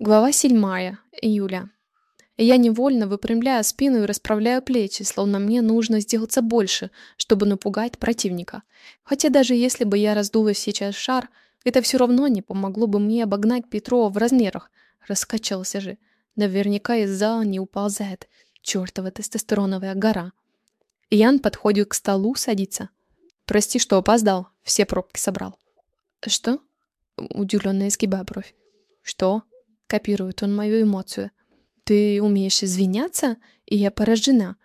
Глава 7. Июля. Я невольно выпрямляю спину и расправляю плечи, словно мне нужно сделаться больше, чтобы напугать противника. Хотя даже если бы я раздула сейчас шар, это все равно не помогло бы мне обогнать Петрова в размерах. Раскачался же. Наверняка из зала не уползает. Чёртова тестостероновая гора. Ян подходит к столу, садится. «Прости, что опоздал. Все пробки собрал». «Что?» Удивленно изгибая бровь. «Что?» Копирует он мою эмоцию. Ты умеешь извиняться? И я поражена.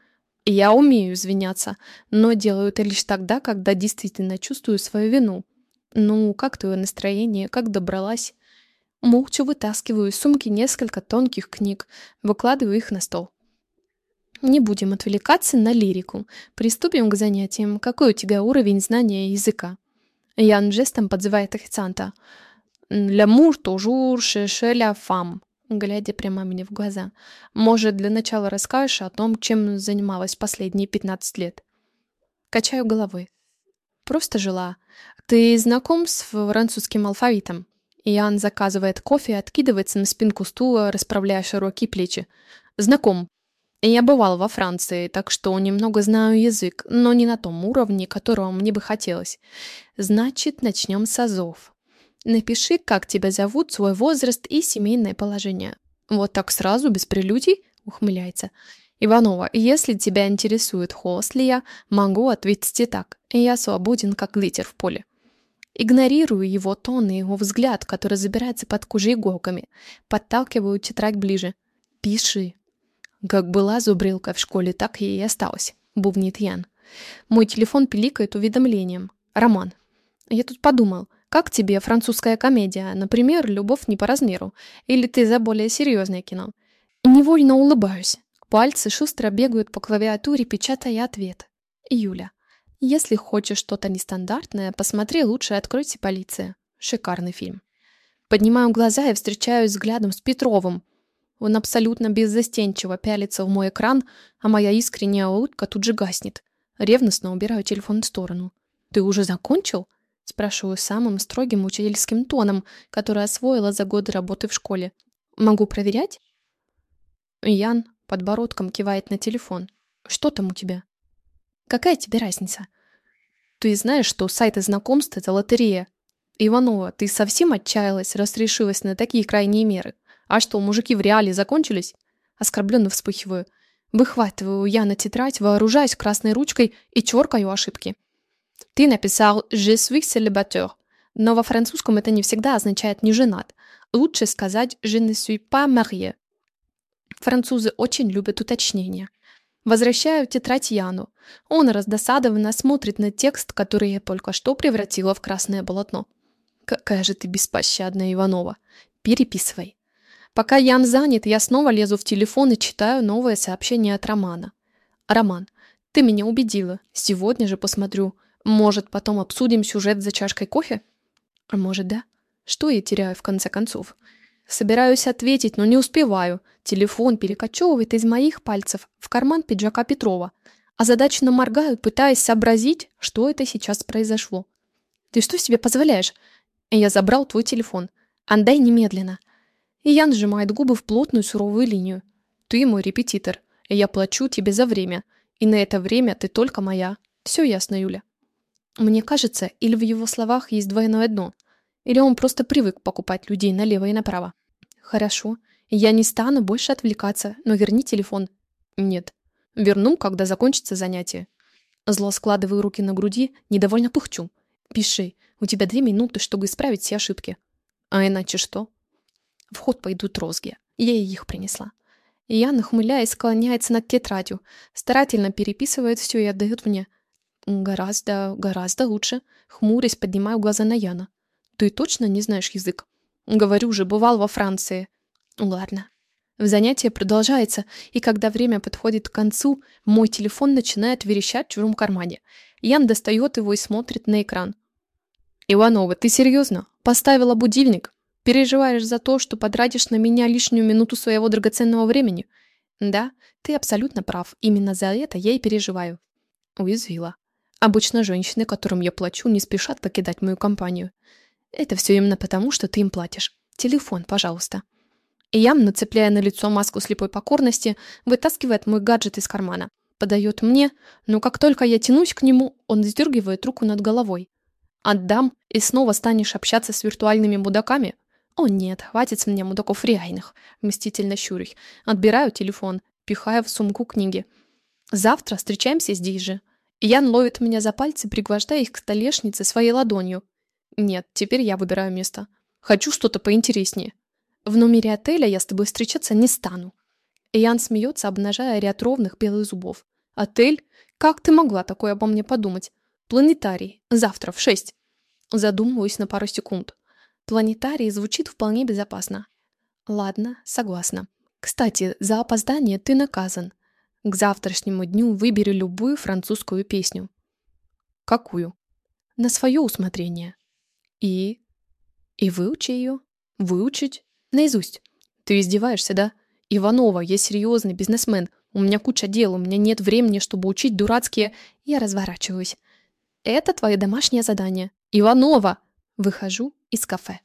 Я умею извиняться, но делаю это лишь тогда, когда действительно чувствую свою вину. Ну, как твое настроение, как добралась? Молча вытаскиваю из сумки несколько тонких книг, выкладываю их на стол. Не будем отвлекаться на лирику. Приступим к занятиям. Какой у тебя уровень знания языка? Ян жестом подзывает официанта. «Лямур toujours cherche la femme», глядя прямо мне в глаза. «Может, для начала расскажешь о том, чем занималась последние 15 лет?» Качаю головой. «Просто жила. Ты знаком с французским алфавитом?» Иоанн заказывает кофе и откидывается на спинку стула, расправляя широкие плечи. «Знаком. Я бывал во Франции, так что немного знаю язык, но не на том уровне, которого мне бы хотелось. Значит, начнем с азов. Напиши, как тебя зовут, свой возраст и семейное положение. Вот так сразу, без прелюдий, ухмыляется. Иванова, если тебя интересует, холост ли я, могу ответить и так. Я свободен, как литер в поле. Игнорирую его тон и его взгляд, который забирается под кожей иголками. Подталкиваю тетрадь ближе. Пиши. Как была зубрилка в школе, так и осталась, бубнит Ян. Мой телефон пиликает уведомлением. Роман. Я тут подумал, как тебе французская комедия, например, «Любовь не по размеру», или ты за более серьезное кино? Невольно улыбаюсь. Пальцы шустро бегают по клавиатуре, печатая ответ. Юля. Если хочешь что-то нестандартное, посмотри лучше «Откройте полиция». Шикарный фильм. Поднимаю глаза и встречаюсь взглядом с Петровым. Он абсолютно беззастенчиво пялится в мой экран, а моя искренняя улыбка тут же гаснет. Ревностно убираю телефон в сторону. «Ты уже закончил?» Спрашиваю самым строгим учительским тоном, который освоила за годы работы в школе. «Могу проверять?» Ян подбородком кивает на телефон. «Что там у тебя?» «Какая тебе разница?» «Ты знаешь, что сайты знакомств — это лотерея. Иванова, ты совсем отчаялась, раз решилась на такие крайние меры? А что, мужики в реале закончились?» Оскорбленно вспыхиваю. Выхватываю я на тетрадь, вооружаюсь красной ручкой и черкаю ошибки. Ты написал «Je suis célibataire», но во французском это не всегда означает «не женат». Лучше сказать «Je ne suis pas marié». Французы очень любят уточнения. Возвращаю тетрадь Яну. Он раздосадованно смотрит на текст, который я только что превратила в красное полотно. Какая же ты беспощадная, Иванова. Переписывай. Пока Ян занят, я снова лезу в телефон и читаю новое сообщение от Романа. Роман, ты меня убедила. Сегодня же посмотрю. Может, потом обсудим сюжет за чашкой кофе? А может, да? Что я теряю в конце концов? Собираюсь ответить, но не успеваю. Телефон перекочевывает из моих пальцев в карман пиджака Петрова. Озадаченно моргаю, пытаясь сообразить, что это сейчас произошло. «Ты что себе позволяешь?» «Я забрал твой телефон. Отдай немедленно». И Ян сжимает губы в плотную суровую линию. «Ты мой репетитор, я плачу тебе за время. И на это время ты только моя. Все ясно, Юля». Мне кажется, или в его словах есть двойное дно, или он просто привык покупать людей налево и направо. Хорошо, я не стану больше отвлекаться, но верни телефон. Нет. Верну, когда закончится занятие. Зло складываю руки на груди, недовольно пыхчу. Пиши, у тебя две минуты, чтобы исправить все ошибки. А иначе что? В ход пойдут розги. Я ей их принесла. И я, нахмыляясь, склоняется над тетрадью, старательно переписывает все и отдает мне – Гораздо, гораздо лучше. Хмурясь, поднимаю глаза на Яна. Ты точно не знаешь язык? Говорю же, бывал во Франции. Ладно. Занятие продолжается, и когда время подходит к концу, мой телефон начинает верещать в чужом кармане. Ян достает его и смотрит на экран. «Иванова, ты серьезно? Поставила будильник? Переживаешь за то, что потратишь на меня лишнюю минуту своего драгоценного времени?» «Да, ты абсолютно прав. Именно за это я и переживаю». Уязвила. Обычно женщины, которым я плачу, не спешат покидать мою компанию. Это все именно потому, что ты им платишь. Телефон, пожалуйста. Ям, нацепляя на лицо маску слепой покорности, вытаскивает мой гаджет из кармана. Подает мне, но как только я тянусь к нему, он сдергивает руку над головой. Отдам, и снова станешь общаться с виртуальными мудаками? О нет, хватит с меня мудаков реальных, мстительно щурюсь. Отбираю телефон, пихаю в сумку книги. Завтра встречаемся здесь же. Ян ловит меня за пальцы, пригвождая их к столешнице своей ладонью. Нет, теперь я выбираю место. Хочу что-то поинтереснее. В номере отеля я с тобой встречаться не стану. Ян смеется, обнажая ряд ровных белых зубов. Отель? Как ты могла такое обо мне подумать? Планетарий. Завтра в шесть. Задумываюсь на пару секунд. Планетарий звучит вполне безопасно. Ладно, согласна. Кстати, за опоздание ты наказан. К завтрашнему дню выбери любую французскую песню. Какую? На свое усмотрение. И? И выучи ее. Выучить? Наизусть. Ты издеваешься, да? Иванова, я серьезный бизнесмен. У меня куча дел, у меня нет времени, чтобы учить дурацкие... Я разворачиваюсь. Это твое домашнее задание. Иванова! Выхожу из кафе.